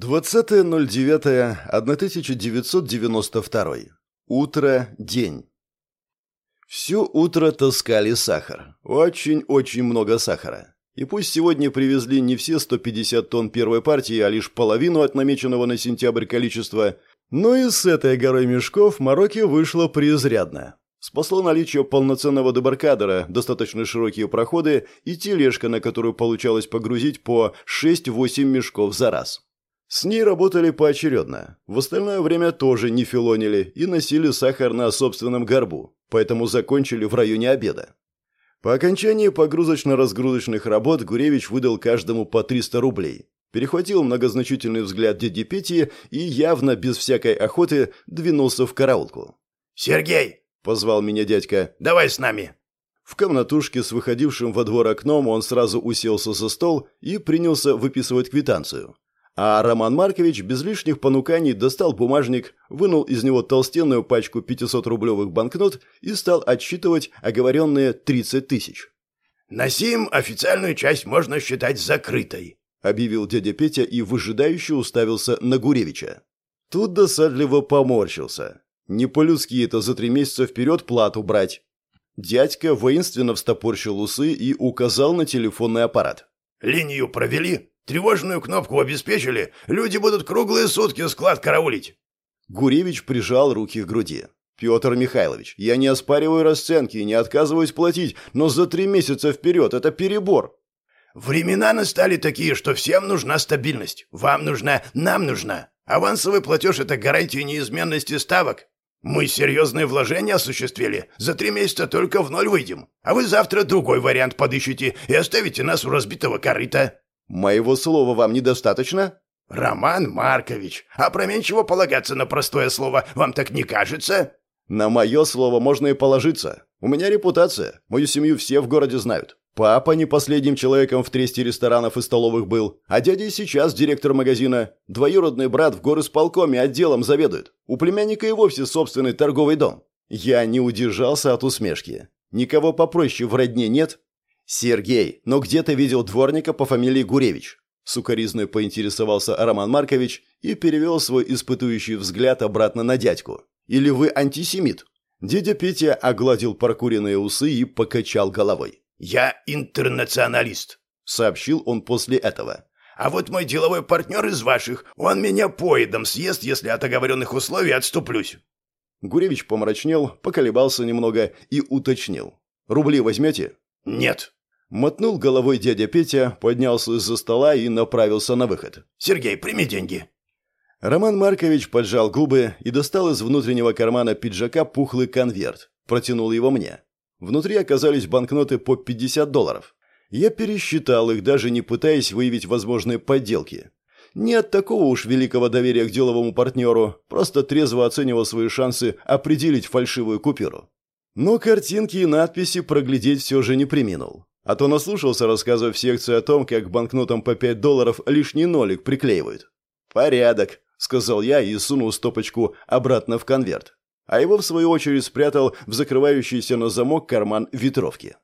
20.09.1992. Утро, день. Всё утро таскали сахар. Очень-очень много сахара. И пусть сегодня привезли не все 150 тонн первой партии, а лишь половину от намеченного на сентябрь количества, но и с этой горой мешков Марокко вышло преизрядно. Спасло наличие полноценного дебаркадера, достаточно широкие проходы и тележка, на которую получалось погрузить по 6-8 мешков за раз. С ней работали поочередно. В остальное время тоже не филонили и носили сахар на собственном горбу, поэтому закончили в районе обеда. По окончании погрузочно-разгрузочных работ Гуревич выдал каждому по 300 рублей. Перехватил многозначительный взгляд дяди Пети и явно без всякой охоты двинулся в караулку. «Сергей!» – позвал меня дядька. «Давай с нами!» В комнатушке с выходившим во двор окном он сразу уселся за стол и принялся выписывать квитанцию. А Роман Маркович без лишних понуканий достал бумажник, вынул из него толстенную пачку 500-рублевых банкнот и стал отсчитывать оговоренные 30 тысяч. «На сим официальную часть можно считать закрытой», — объявил дядя Петя и выжидающе уставился на Гуревича. Тут досадливо поморщился. Не по-людски это за три месяца вперед плату брать. Дядька воинственно встопорщил усы и указал на телефонный аппарат. «Линию провели?» Тревожную кнопку обеспечили, люди будут круглые сутки склад караулить». Гуревич прижал руки к груди. «Петр Михайлович, я не оспариваю расценки и не отказываюсь платить, но за три месяца вперед это перебор». «Времена настали такие, что всем нужна стабильность. Вам нужна, нам нужна. Авансовый платеж – это гарантия неизменности ставок. Мы серьезные вложения осуществили. За три месяца только в ноль выйдем. А вы завтра другой вариант подыщете и оставите нас у разбитого корыта». «Моего слова вам недостаточно?» «Роман Маркович, а променчиво полагаться на простое слово вам так не кажется?» «На мое слово можно и положиться. У меня репутация. Мою семью все в городе знают. Папа не последним человеком в тресте ресторанов и столовых был, а дядя и сейчас директор магазина. Двоюродный брат в горосполкоме отделом заведует. У племянника и вовсе собственный торговый дом». Я не удержался от усмешки. Никого попроще в родне нет, «Сергей, но где ты видел дворника по фамилии Гуревич?» Сукаризной поинтересовался Роман Маркович и перевел свой испытующий взгляд обратно на дядьку. «Или вы антисемит?» Дядя Петя огладил прокуренные усы и покачал головой. «Я интернационалист», — сообщил он после этого. «А вот мой деловой партнер из ваших, он меня поедом съест, если от оговоренных условий отступлюсь». Гуревич помрачнел, поколебался немного и уточнил. «Рубли возьмете?» «Нет», Мотнул головой дядя Петя, поднялся из-за стола и направился на выход. «Сергей, прими деньги!» Роман Маркович поджал губы и достал из внутреннего кармана пиджака пухлый конверт. Протянул его мне. Внутри оказались банкноты по 50 долларов. Я пересчитал их, даже не пытаясь выявить возможные подделки. Нет такого уж великого доверия к деловому партнеру, просто трезво оценивал свои шансы определить фальшивую купюру. Но картинки и надписи проглядеть все же не приминул. А то наслушался рассказов в секции о том, как банкнотам по 5 долларов лишний нолик приклеивают. «Порядок», — сказал я и сунул стопочку обратно в конверт. А его, в свою очередь, спрятал в закрывающийся на замок карман ветровки.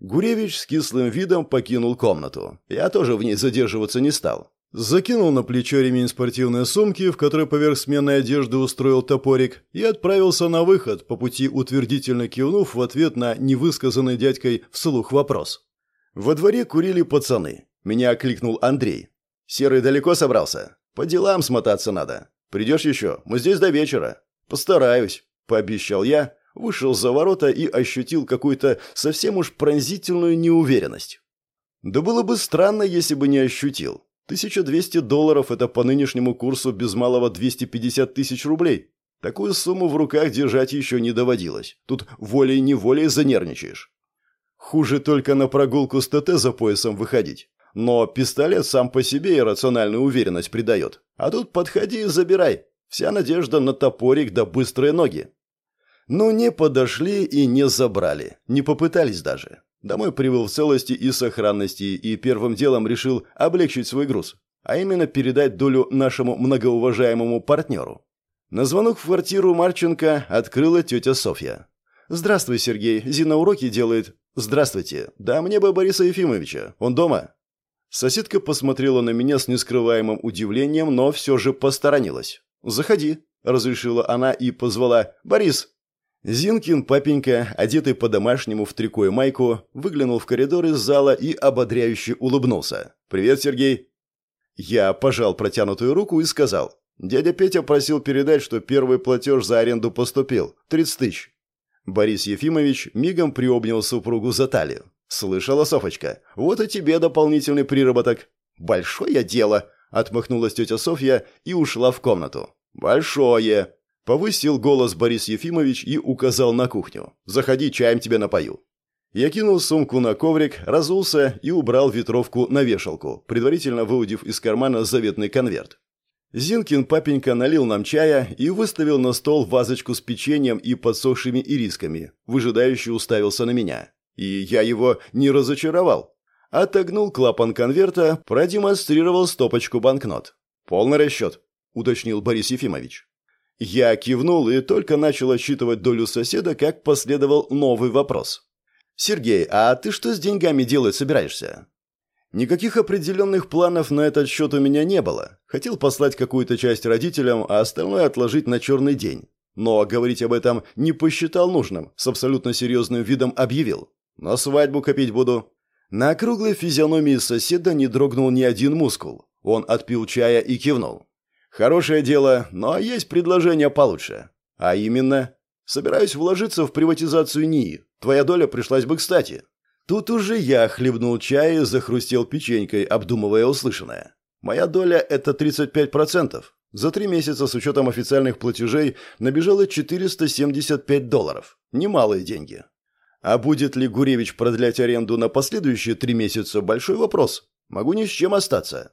Гуревич с кислым видом покинул комнату. Я тоже в ней задерживаться не стал. Закинул на плечо ремень спортивной сумки, в которой поверх сменной одежды устроил топорик, и отправился на выход, по пути утвердительно кивнув в ответ на невысказанный дядькой вслух вопрос. Во дворе курили пацаны. Меня окликнул Андрей. «Серый далеко собрался? По делам смотаться надо. Придешь еще? Мы здесь до вечера». «Постараюсь», — пообещал я, вышел за ворота и ощутил какую-то совсем уж пронзительную неуверенность. Да было бы странно, если бы не ощутил. 1200 долларов – это по нынешнему курсу без малого 250 тысяч рублей. Такую сумму в руках держать еще не доводилось. Тут волей-неволей занервничаешь. Хуже только на прогулку с ТТ за поясом выходить. Но пистолет сам по себе иррациональную уверенность придает. А тут подходи и забирай. Вся надежда на топорик да быстрые ноги. Но не подошли и не забрали. Не попытались даже. Домой прибыл в целости и сохранности и первым делом решил облегчить свой груз, а именно передать долю нашему многоуважаемому партнеру. На звонок в квартиру Марченко открыла тетя Софья. «Здравствуй, Сергей. Зина уроки делает». «Здравствуйте. Да мне бы Бориса Ефимовича. Он дома?» Соседка посмотрела на меня с нескрываемым удивлением, но все же посторонилась. «Заходи», — разрешила она и позвала. «Борис!» Зинкин, папенька, одетый по-домашнему в трико и майку, выглянул в коридор из зала и ободряюще улыбнулся. «Привет, Сергей!» Я пожал протянутую руку и сказал. «Дядя Петя просил передать, что первый платеж за аренду поступил. 30 тысяч». Борис Ефимович мигом приобнял супругу за талию. «Слышала, Софочка? Вот и тебе дополнительный приработок». «Большое дело!» — отмахнулась тетя Софья и ушла в комнату. «Большое!» — повысил голос Борис Ефимович и указал на кухню. «Заходи, чаем тебе напою». Я кинул сумку на коврик, разулся и убрал ветровку на вешалку, предварительно выудив из кармана заветный конверт. Зинкин папенька налил нам чая и выставил на стол вазочку с печеньем и подсохшими ирисками, выжидающе уставился на меня. И я его не разочаровал. Отогнул клапан конверта, продемонстрировал стопочку банкнот. «Полный расчет», — уточнил Борис Ефимович. Я кивнул и только начал отсчитывать долю соседа, как последовал новый вопрос. «Сергей, а ты что с деньгами делать собираешься?» Никаких определенных планов на этот счет у меня не было. Хотел послать какую-то часть родителям, а остальное отложить на черный день. Но говорить об этом не посчитал нужным, с абсолютно серьезным видом объявил. На свадьбу копить буду». На округлой физиономии соседа не дрогнул ни один мускул. Он отпил чая и кивнул. «Хорошее дело, но есть предложение получше. А именно, собираюсь вложиться в приватизацию НИИ. Твоя доля пришлась бы кстати». Тут уже я хлебнул чай и захрустел печенькой, обдумывая услышанное. Моя доля – это 35%. За три месяца с учетом официальных платежей набежало 475 долларов. Немалые деньги. А будет ли Гуревич продлять аренду на последующие три месяца – большой вопрос. Могу ни с чем остаться.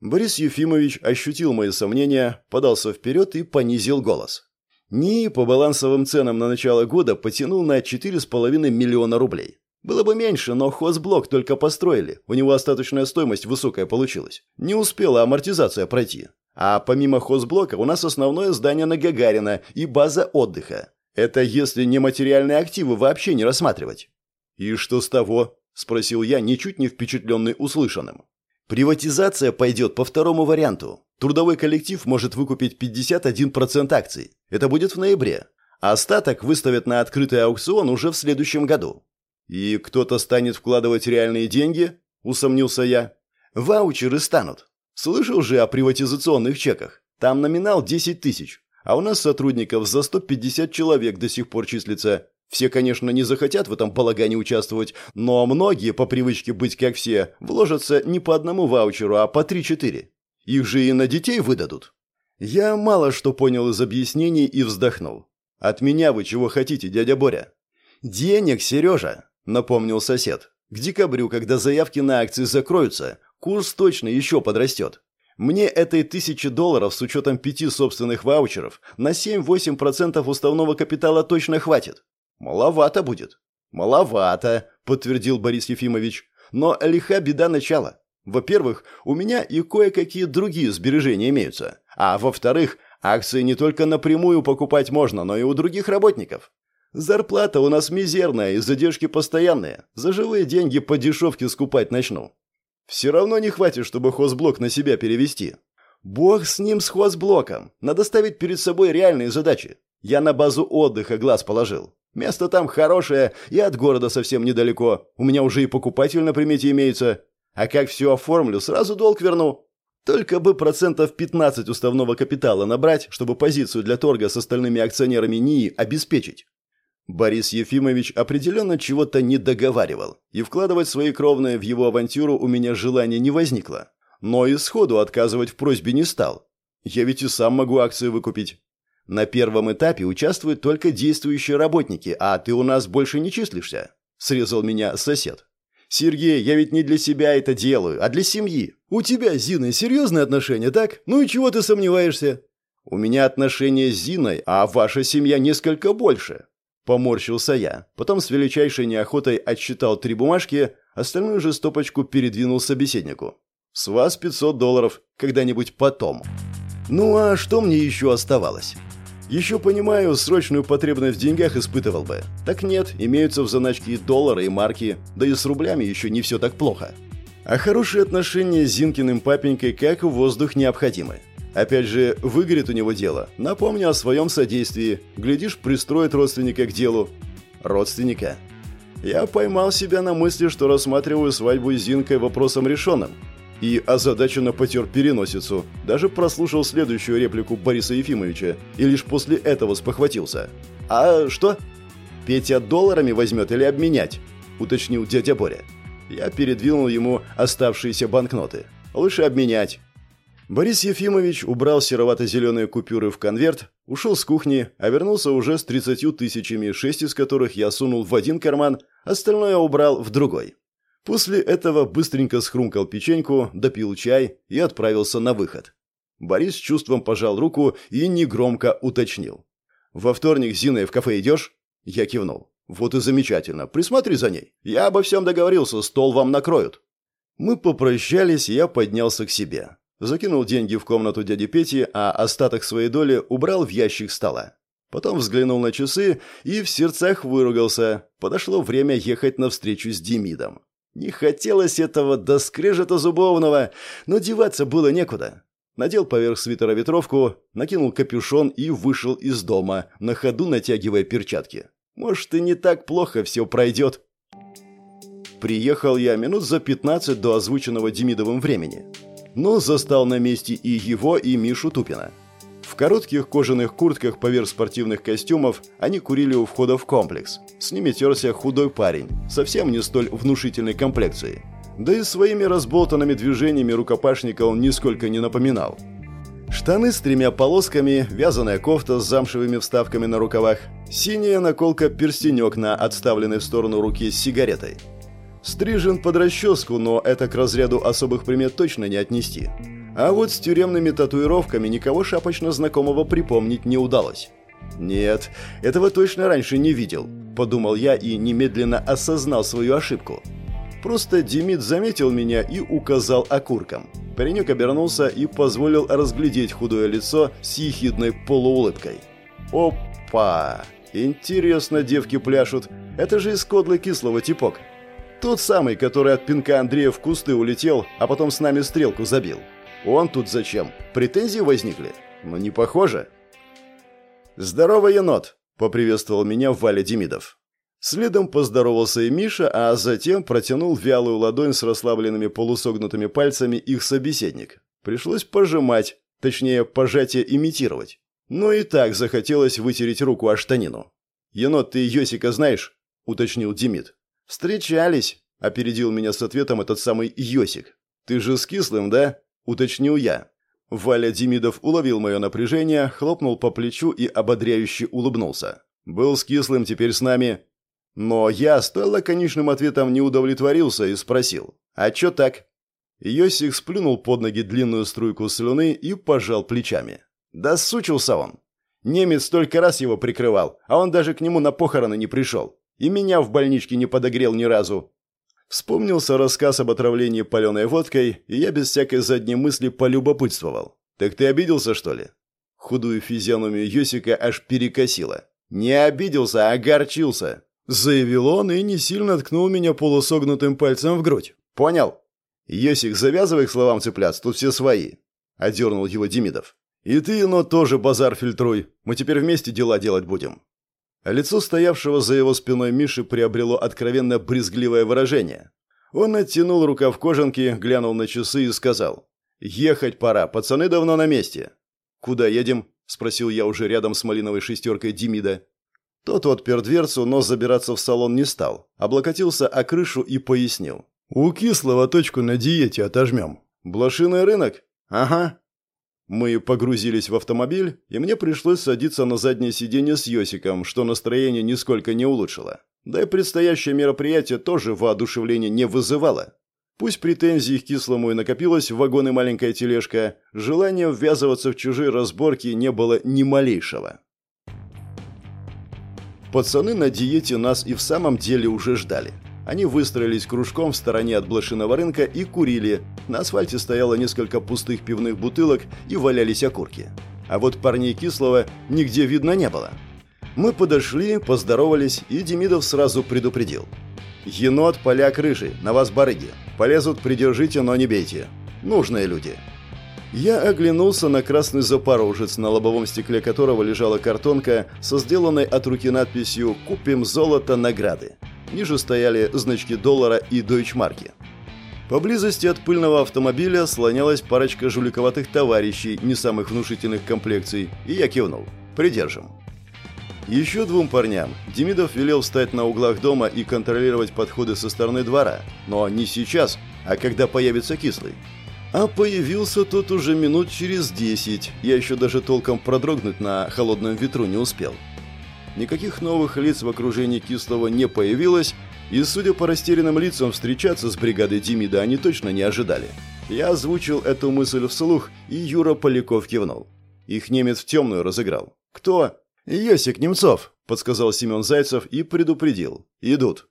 Борис Ефимович ощутил мои сомнения, подался вперед и понизил голос. НИИ по балансовым ценам на начало года потянул на 4,5 миллиона рублей. Было бы меньше, но хозблок только построили. У него остаточная стоимость высокая получилась. Не успела амортизация пройти. А помимо хозблока у нас основное здание на Гагарина и база отдыха. Это если нематериальные активы вообще не рассматривать. «И что с того?» – спросил я, ничуть не впечатленный услышанным. «Приватизация пойдет по второму варианту. Трудовой коллектив может выкупить 51% акций. Это будет в ноябре. А остаток выставят на открытый аукцион уже в следующем году». «И кто-то станет вкладывать реальные деньги?» – усомнился я. «Ваучеры станут. Слышал же о приватизационных чеках. Там номинал 10 тысяч. А у нас сотрудников за 150 человек до сих пор числится. Все, конечно, не захотят в этом балагане участвовать, но многие, по привычке быть как все, вложатся не по одному ваучеру, а по 3-4. Их же и на детей выдадут. Я мало что понял из объяснений и вздохнул. «От меня вы чего хотите, дядя Боря?» «Денег, Сережа», — напомнил сосед. «К декабрю, когда заявки на акции закроются, курс точно еще подрастет. Мне этой тысячи долларов с учетом пяти собственных ваучеров на 7-8% уставного капитала точно хватит. Маловато будет. Маловато, подтвердил Борис Ефимович. Но лиха беда начала. Во-первых, у меня и кое-какие другие сбережения имеются. А во-вторых, акции не только напрямую покупать можно, но и у других работников. Зарплата у нас мизерная и задержки постоянные. За живые деньги по дешевке скупать начну. Все равно не хватит, чтобы хозблок на себя перевести. Бог с ним, с хозблоком. Надо ставить перед собой реальные задачи. Я на базу отдыха глаз положил. Место там хорошее и от города совсем недалеко. У меня уже и покупатель на примете имеется. А как все оформлю, сразу долг верну. Только бы процентов 15 уставного капитала набрать, чтобы позицию для торга с остальными акционерами НИИ обеспечить. Борис Ефимович определенно чего-то не договаривал, и вкладывать свои кровные в его авантюру у меня желания не возникло. Но и сходу отказывать в просьбе не стал. Я ведь и сам могу акции выкупить. На первом этапе участвуют только действующие работники, а ты у нас больше не числишься», – срезал меня сосед. «Сергей, я ведь не для себя это делаю, а для семьи. У тебя с Зиной серьезные отношения, так? Ну и чего ты сомневаешься?» «У меня отношения с Зиной, а ваша семья несколько больше. Поморщился я. Потом с величайшей неохотой отсчитал три бумажки, остальную же стопочку передвинул собеседнику. «С вас 500 долларов. Когда-нибудь потом». «Ну а что мне еще оставалось?» «Еще понимаю, срочную потребность в деньгах испытывал бы. Так нет, имеются в заначке и доллары, и марки, да и с рублями еще не все так плохо». А хорошие отношения с Зинкиным папенькой как воздух необходимы. Опять же, выгорит у него дело. Напомню о своем содействии. Глядишь, пристроит родственника к делу. Родственника. Я поймал себя на мысли, что рассматриваю свадьбу с Зинкой вопросом решенным. И озадаченно потер переносицу. Даже прослушал следующую реплику Бориса Ефимовича. И лишь после этого спохватился. «А что?» «Петя долларами возьмет или обменять?» Уточнил дядя Боря. Я передвинул ему оставшиеся банкноты. «Лучше обменять». Борис Ефимович убрал серовато-зеленые купюры в конверт, ушел с кухни, а вернулся уже с 30 тысячами, шесть из которых я сунул в один карман, остальное убрал в другой. После этого быстренько схрумкал печеньку, допил чай и отправился на выход. Борис с чувством пожал руку и негромко уточнил. «Во вторник с Зиной в кафе идешь?» Я кивнул. «Вот и замечательно. Присмотри за ней. Я обо всем договорился, стол вам накроют». Мы попрощались, я поднялся к себе. Закинул деньги в комнату дяди Пети, а остаток своей доли убрал в ящик стола. Потом взглянул на часы и в сердцах выругался. Подошло время ехать на встречу с Демидом. Не хотелось этого до скрежета зубовного, но деваться было некуда. Надел поверх свитера ветровку, накинул капюшон и вышел из дома, на ходу натягивая перчатки. Может, и не так плохо все пройдет. Приехал я минут за 15 до озвученного Демидовым времени но застал на месте и его, и Мишу Тупина. В коротких кожаных куртках поверх спортивных костюмов они курили у входа в комплекс. С ними терся худой парень, совсем не столь внушительной комплекции. Да и своими разболтанными движениями рукопашника он нисколько не напоминал. Штаны с тремя полосками, вязаная кофта с замшевыми вставками на рукавах, синяя наколка-перстенек на отставленной в сторону руки с сигаретой – Стрижен под расческу, но это к разряду особых примет точно не отнести. А вот с тюремными татуировками никого шапочно знакомого припомнить не удалось. «Нет, этого точно раньше не видел», – подумал я и немедленно осознал свою ошибку. Просто Демид заметил меня и указал окурком. Паренек обернулся и позволил разглядеть худое лицо с ехидной полуулыбкой. «Опа! Интересно девки пляшут. Это же из кодлы кислого типок». Тот самый, который от пинка Андрея в кусты улетел, а потом с нами стрелку забил. Он тут зачем? Претензии возникли? Ну, не похоже. «Здорово, енот!» — поприветствовал меня Валя Демидов. Следом поздоровался и Миша, а затем протянул вялую ладонь с расслабленными полусогнутыми пальцами их собеседник. Пришлось пожимать, точнее, пожатие имитировать. Но и так захотелось вытереть руку о штанину. «Енот, ты Йосика знаешь?» — уточнил Демид. «Встречались», — опередил меня с ответом этот самый Йосик. «Ты же с кислым, да?» — уточнил я. Валя Демидов уловил мое напряжение, хлопнул по плечу и ободряюще улыбнулся. «Был с кислым, теперь с нами». Но я, столь лаконичным ответом, не удовлетворился и спросил. «А чё так?» Йосик сплюнул под ноги длинную струйку слюны и пожал плечами. «Да сучился он!» Немец столько раз его прикрывал, а он даже к нему на похороны не пришел. И меня в больничке не подогрел ни разу. Вспомнился рассказ об отравлении паленой водкой, и я без всякой задней мысли полюбопытствовал. «Так ты обиделся, что ли?» Худую физиономию Йосика аж перекосило. «Не обиделся, а огорчился», — заявил он и не сильно ткнул меня полусогнутым пальцем в грудь. «Понял?» «Йосик, завязывай к словам цепляться, тут все свои», — одернул его Демидов. «И ты, но тоже базар фильтруй. Мы теперь вместе дела делать будем. Лицо стоявшего за его спиной Миши приобрело откровенно брезгливое выражение. Он оттянул рукав кожанки, глянул на часы и сказал. «Ехать пора, пацаны давно на месте». «Куда едем?» – спросил я уже рядом с малиновой шестеркой Демида. Тот отпер дверцу, но забираться в салон не стал. Облокотился о крышу и пояснил. «У кислого точку на диете отожмем». «Блошиный рынок?» «Ага», мы погрузились в автомобиль, и мне пришлось садиться на заднее сиденье с Йосиком, что настроение нисколько не улучшило. Да и предстоящее мероприятие тоже воодушевления не вызывало. Пусть претензий к кислому и накопилось в вагоне маленькая тележка, желания ввязываться в чужие разборки не было ни малейшего. Пацаны на диете нас и в самом деле уже ждали. Они выстроились кружком в стороне от блошиного рынка и курили. На асфальте стояло несколько пустых пивных бутылок и валялись окурки. А вот парней Кислого нигде видно не было. Мы подошли, поздоровались, и Демидов сразу предупредил. Енот, поляк, рыжий, на вас барыги. Полезут, придержите, но не бейте. Нужные люди. Я оглянулся на красный запорожец, на лобовом стекле которого лежала картонка со сделанной от руки надписью «Купим золото награды». Ниже стояли значки доллара и дойчмарки. Поблизости от пыльного автомобиля слонялась парочка жуликоватых товарищей не самых внушительных комплекций, и я кивнул. «Придержим». Еще двум парням Демидов велел встать на углах дома и контролировать подходы со стороны двора, но не сейчас, а когда появится кислый. А появился тот уже минут через десять, я еще даже толком продрогнуть на холодном ветру не успел. Никаких новых лиц в окружении Кислого не появилось, и, судя по растерянным лицам, встречаться с бригадой Демида они точно не ожидали. Я озвучил эту мысль вслух, и Юра Поляков кивнул. Их немец в темную разыграл. «Кто?» «Йосик Немцов», — подсказал Семен Зайцев и предупредил. «Идут».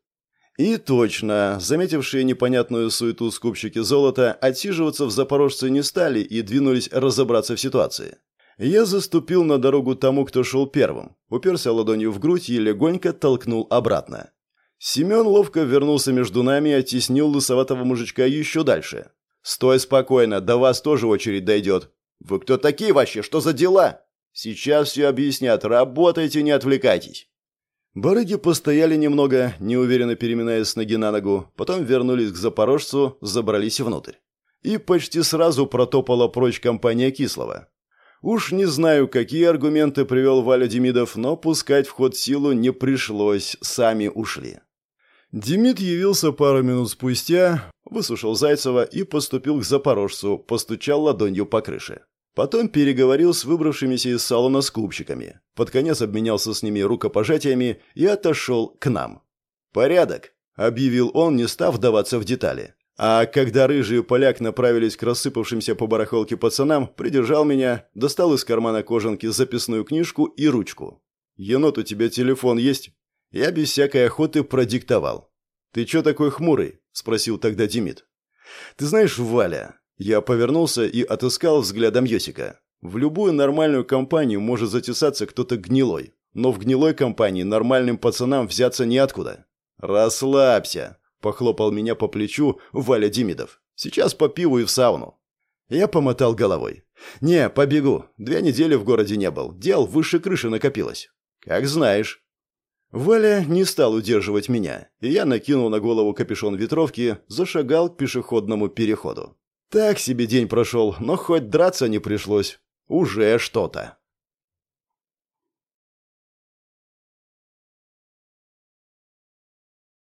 И точно, заметившие непонятную суету скупщики золота, отсиживаться в Запорожце не стали и двинулись разобраться в ситуации. Я заступил на дорогу тому, кто шел первым, уперся ладонью в грудь и легонько толкнул обратно. Семен ловко вернулся между нами и оттеснил лысоватого мужичка еще дальше. «Стой спокойно, до вас тоже очередь дойдет». «Вы кто такие вообще? Что за дела?» Сейчас все объяснят. Работайте, не отвлекайтесь. Барыги постояли немного, неуверенно переминаясь с ноги на ногу, потом вернулись к Запорожцу, забрались внутрь. И почти сразу протопала прочь компания Кислого. Уж не знаю, какие аргументы привел Валя Демидов, но пускать в ход силу не пришлось, сами ушли. Демид явился пару минут спустя, выслушал Зайцева и поступил к Запорожцу, постучал ладонью по крыше. Потом переговорил с выбравшимися из салона скупщиками. Под конец обменялся с ними рукопожатиями и отошел к нам. «Порядок», — объявил он, не став вдаваться в детали. А когда рыжий поляк направились к рассыпавшимся по барахолке пацанам, придержал меня, достал из кармана кожанки записную книжку и ручку. «Енот, у тебя телефон есть?» Я без всякой охоты продиктовал. «Ты чё такой хмурый?» — спросил тогда Демид. «Ты знаешь, Валя, я повернулся и отыскал взглядом Йосика. В любую нормальную компанию может затесаться кто-то гнилой, но в гнилой компании нормальным пацанам взяться неоткуда. «Расслабься», – похлопал меня по плечу Валя Демидов. «Сейчас по пиву и в сауну». Я помотал головой. «Не, побегу. Две недели в городе не был. Дел выше крыши накопилось». «Как знаешь». Валя не стал удерживать меня, и я накинул на голову капюшон ветровки, зашагал к пешеходному переходу. Так себе день прошел, но хоть драться не пришлось. Уже что-то.